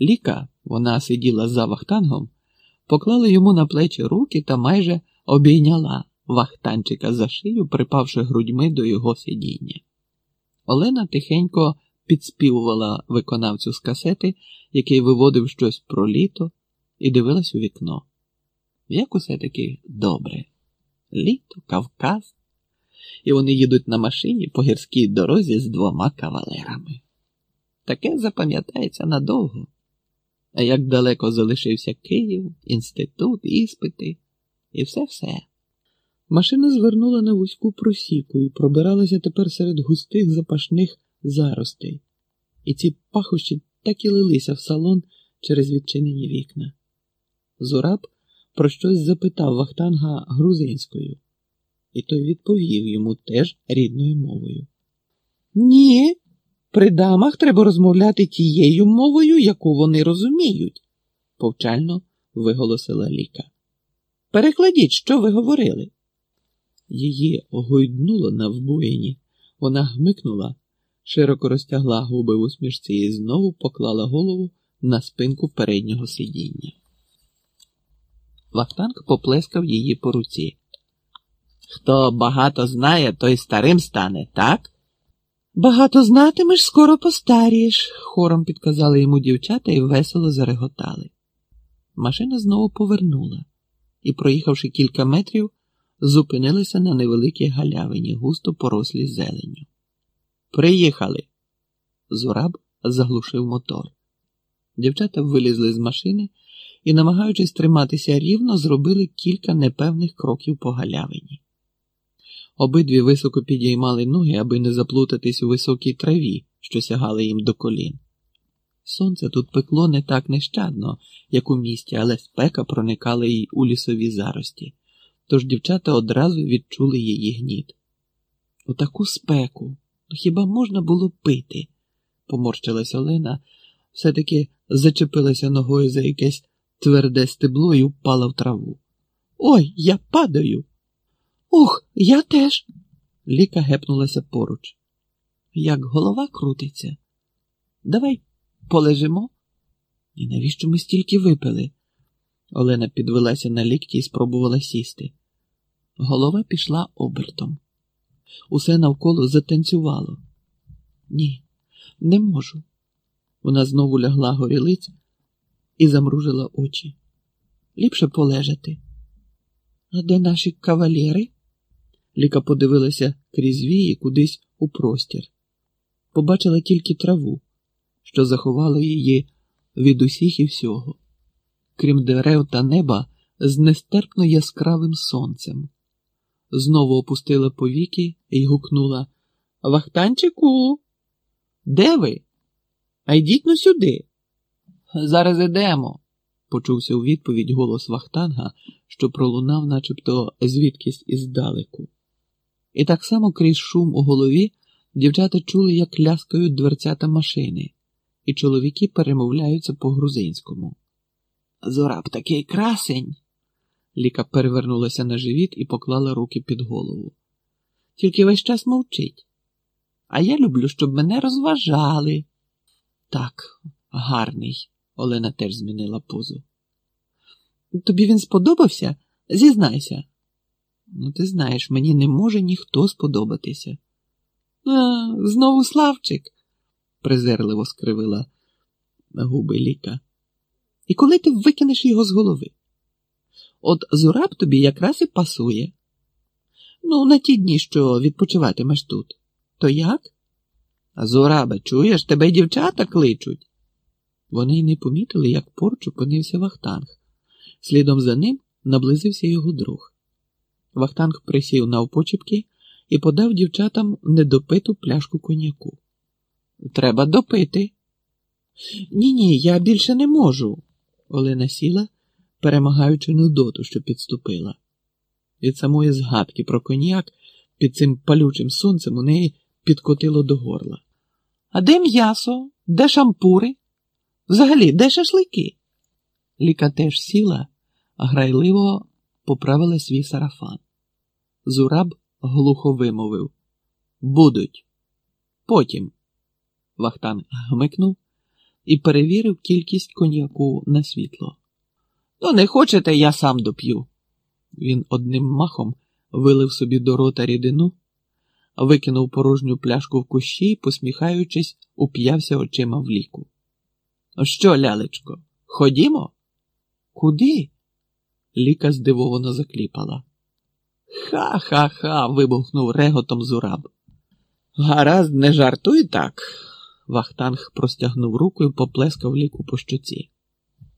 Ліка, вона сиділа за вахтангом, поклала йому на плечі руки та майже обійняла вахтанчика за шию, припавши грудьми до його сидіння. Олена тихенько підспівувала виконавцю з касети, який виводив щось про літо, і дивилась у вікно. Як усе таки добре. Літо, Кавказ, і вони їдуть на машині по гірській дорозі з двома кавалерами. Таке запам'ятається надовго. А як далеко залишився Київ, інститут, іспити і все-все. Машина звернула на вузьку просіку і пробиралася тепер серед густих запашних заростей, і ці пахощі так і лилися в салон через відчинені вікна. Зураб про щось запитав Вахтанга грузинською, і той відповів йому теж рідною мовою. Ні, при дамах треба розмовляти тією мовою, яку вони розуміють, повчально виголосила Ліка. Перекладіть, що ви говорили. Її огойднуло на вбоїні. Вона гмикнула, широко розтягла губи в усмішці і знову поклала голову на спинку переднього сидіння. Вахтанг поплескав її по руці. Хто багато знає, той старим стане, так? Багато знатимеш, скоро постарієш, хором підказали йому дівчата і весело зареготали. Машина знову повернула і, проїхавши кілька метрів, зупинилися на невеликій галявині, густо порослі зеленню. Приїхали. Зураб заглушив мотор. Дівчата вилізли з машини і, намагаючись триматися рівно, зробили кілька непевних кроків по галявині. Обидві високо підіймали ноги, аби не заплутатись у високій траві, що сягали їм до колін. Сонце тут пекло не так нещадно, як у місті, але спека проникала й у лісові зарості, тож дівчата одразу відчули її гніт. У таку спеку ну хіба можна було пити? поморщилась Олена, все-таки зачепилася ногою за якесь тверде стебло і впала в траву. Ой, я падаю. Ух, я теж. Ліка гепнулася поруч. Як голова крутиться. Давай полежимо. І навіщо ми стільки випили? Олена підвелася на лікті і спробувала сісти. Голова пішла обертом. Усе навколо затанцювало. Ні, не можу. Вона знову лягла горілиць і замружила очі. Ліпше полежати. А де наші кавалєри? Ліка подивилася крізь вії кудись у простір. Побачила тільки траву, що заховала її від усіх і всього, крім дерев та неба з нестерпно яскравим сонцем. Знову опустила повіки і гукнула Вахтанчику, де ви? А йдіть ну сюди. Зараз ідемо, почувся у відповідь голос Вахтанга, що пролунав, начебто звідкись іздалеку. І так само крізь шум у голові дівчата чули, як ляскають дверцята машини, і чоловіки перемовляються по-грузинському. Зораб такий красень. Ліка перевернулася на живіт і поклала руки під голову. Тільки весь час мовчить. А я люблю, щоб мене розважали. Так, гарний, Олена теж змінила позу. Тобі він сподобався? Зізнайся. Ну, ти знаєш, мені не може ніхто сподобатися. А, Знову Славчик, презирливо скривила губи ліка. І коли ти викинеш його з голови? От Зураб тобі якраз і пасує. Ну, на ті дні, що відпочиватимеш тут. То як? Зурабе, чуєш, тебе дівчата кличуть. Вони й не помітили, як поруч опинився Вахтанг. Слідом за ним наблизився його друг. Вахтанг присів навпочіпки і подав дівчатам недопиту пляшку коньяку. Треба допити. Ні, ні, я більше не можу. Олена сіла, перемагаючи нудоту, що підступила. Від самої згадки про коньяк під цим палючим сонцем у неї підкотило до горла. А де м'ясо? Де шампури? Взагалі, де шашлики? Ліка теж сіла, грайливо поправила свій сарафан. Зураб глухо вимовив Будуть. Потім. Вахтан гмикнув, і перевірив кількість коньяку на світло. Ну, не хочете, я сам доп'ю. Він одним махом вилив собі до рота рідину, викинув порожню пляшку в кущі і, посміхаючись, уп'явся очима в ліку. Що, лялечко, ходімо? Куди? Ліка здивовано закліпала. Ха ха ха. вибухнув реготом зураб. Гаразд, не жартуй так. Вахтанг простягнув руку і поплескав ліку по щоці.